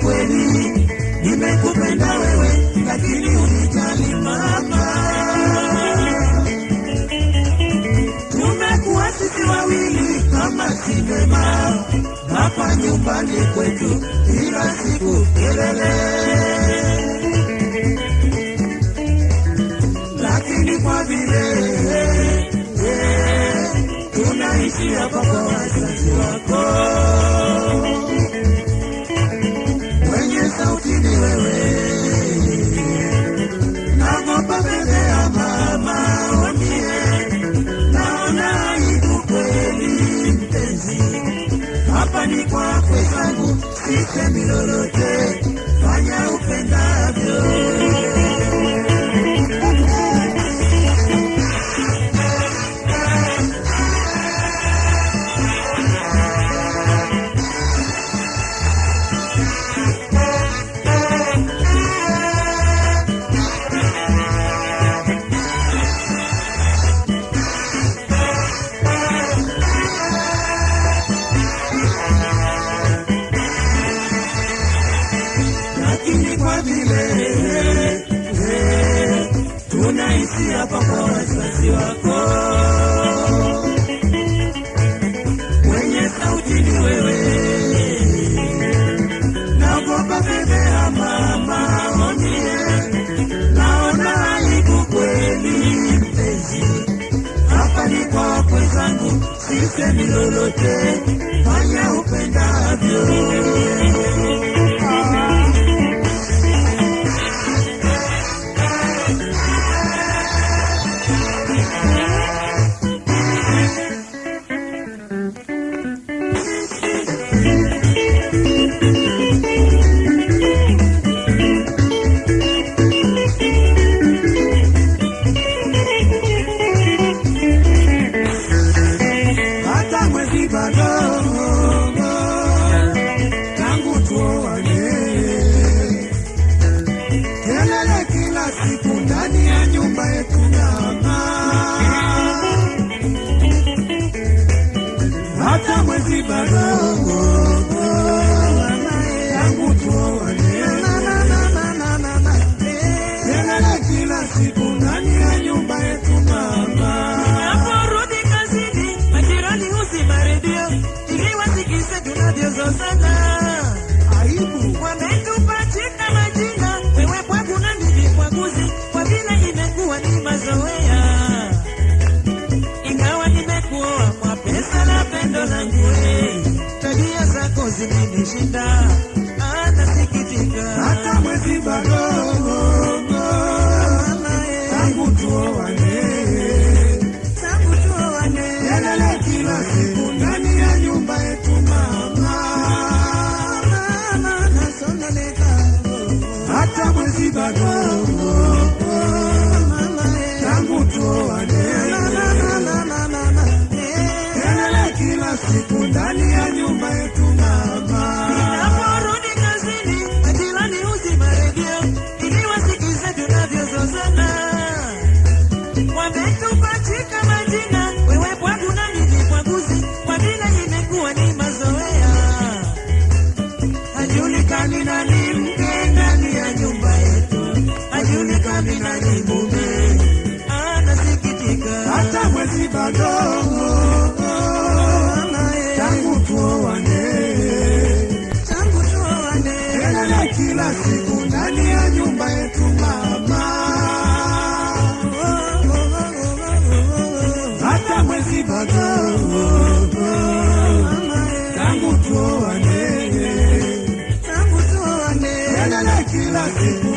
kweli nimekupenda wewe, lakini unijali mama. Kama sinema hapa nyumbani kwetu, kila siku kelele, lakini kwa vile eh, tunaishi hapa hapa ni kwakwe sisemi lolote, fanya upendavyo. Kwa wako, mwenye sauti wewe, naogopa bebe ya mama onie, naona aibu hapa ni kwa zangu, sisemi lolote, fanya upendavyo. Redio ili wasikize tunavyozozana. Aibu Wametupachika majina, wewe bwagu na mimi bwaguzi, kwa vile imekuwa ni mazoea. Ingawa nimekuoa kwa pesa na pendo langu, eh, tabia zako zimenishinda, kila siku ndani ya nyumba yetu mama, hata mwezi bado. Tangu tuoane, tangu tuoane, kila siku.